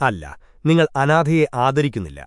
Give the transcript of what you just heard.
അല്ല നിങ്ങൾ അനാഥയെ ആദരിക്കുന്നില്ല.